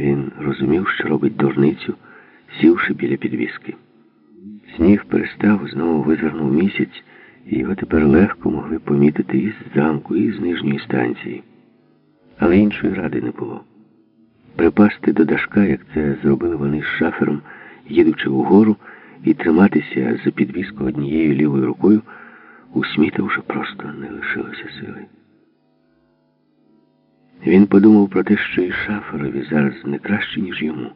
Він розумів, що робить дурницю, сівши біля підвіски. Сніг перестав, знову визирнув місяць, і його тепер легко могли помітити із замку, і з нижньої станції. Але іншої ради не було. Припасти до дашка, як це зробили вони з шафером, їдучи вгору, і триматися за підвіску однією лівою рукою, у Сміта вже просто не лишилося сили. Він подумав про те, що і шаферові зараз не краще, ніж йому.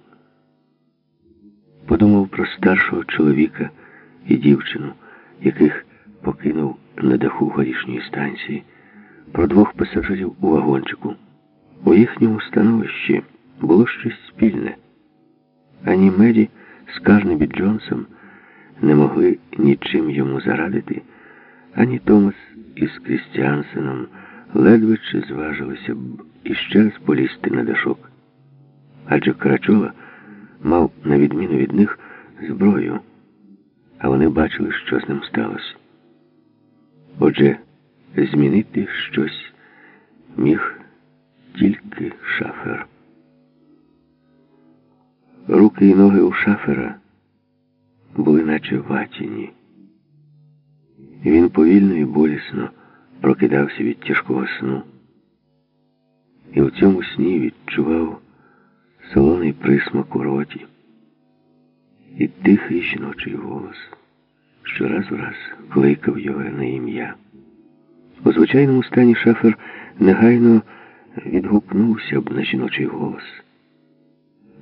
Подумав про старшого чоловіка і дівчину, яких покинув на даху горішньої станції, про двох пасажирів у вагончику. У їхньому становищі було щось спільне. Ані Меді з Карнебі Джонсом не могли нічим йому зарадити, ані Томас із Крістіансеном ледве чи зважилися б іще раз полізти на дашок. Адже Карачола мав, на відміну від них, зброю, а вони бачили, що з ним сталося. Отже, змінити щось міг тільки шафер. Руки і ноги у шафера були наче ватіні. Він повільно і болісно прокидався від тяжкого сну. І в цьому сні відчував солоний присмак у роті і тихий жіночий голос, що раз у раз кликав його на ім'я. У звичайному стані шафер негайно відгукнувся б на жіночий голос.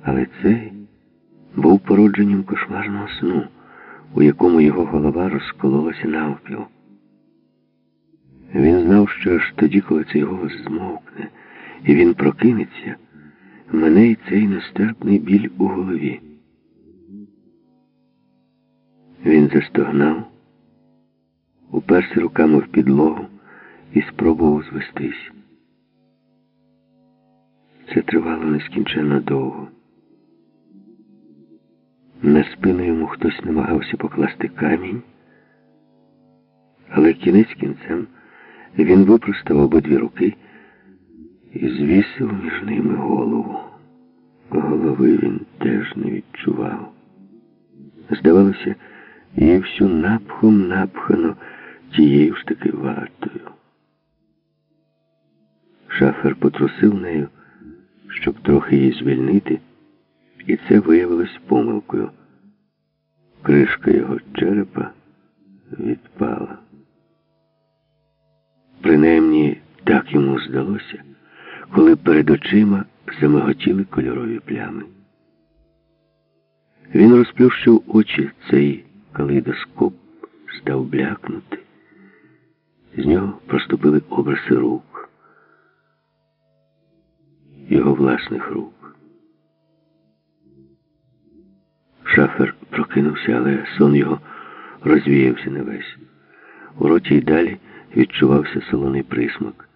Але цей був породженням кошмарного сну, у якому його голова розкололася навпіл. Знав, що аж тоді, коли цей голос змовкне, і він прокинеться, мене й цей нестерпний біль у голові. Він застогнав, уперся руками в підлогу і спробував звестись. Це тривало нескінченно довго. На спину йому хтось намагався покласти камінь, але кінець кінцем він випростав обидві руки і звісив між ними голову. Голови він теж не відчував. Здавалося, її всю напхом напхано тією ж таки вартою. Шафер потрусив нею, щоб трохи її звільнити, і це виявилось помилкою. Кришка його черепа відпала. Принаймні так йому здалося, коли перед очима замиготіли кольорові плями. Він розплющив очі, цей калейдоскоп став блякнути. З нього проступили образи рук, його власних рук. Шафер прокинувся, але сон його розвіявся не весь. У роті й далі відчувався солоний присмак,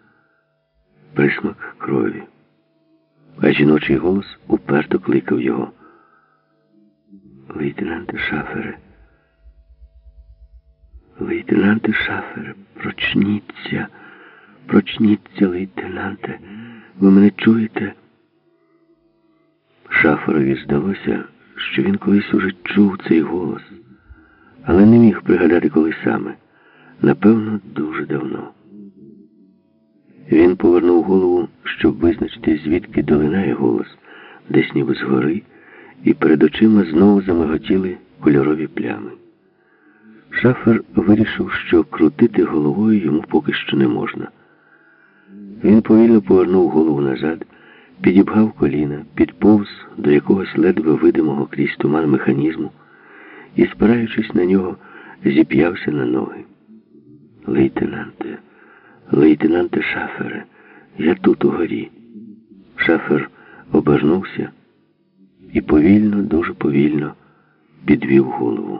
присмак крові. А жіночий голос уперто кликав його. Лейтенанте Шафере. Лейтенанте Шафере, прочніться, прочніться, лейтенанте. Ви мене чуєте? Шаферові здалося, що він колись уже чув цей голос, але не міг пригадати, коли саме. Напевно, дуже давно. Він повернув голову, щоб визначити, звідки долинає голос, десь ніби згори, і перед очима знову замиготіли кольорові плями. Шафер вирішив, що крутити головою йому поки що не можна. Він повільно повернув голову назад, підібгав коліна, підповз до якогось ледве видимого крізь туман механізму і, спираючись на нього, зіп'явся на ноги. Лейтенанте, лейтенанте Шафере, я тут угорі. Шафер обернувся і повільно, дуже повільно підвів голову.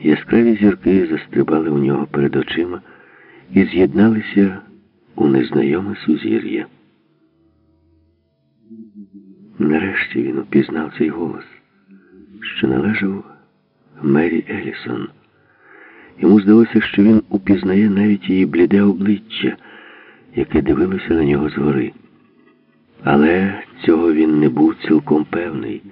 Яскраві зірки застрибали у нього перед очима і з'єдналися у незнайоме сузір'я. Нарешті він упізнав цей голос, що належав Мері Елісон. Йому здалося, що він упізнає навіть її бліде обличчя, яке дивилося на нього згори. Але цього він не був цілком певний.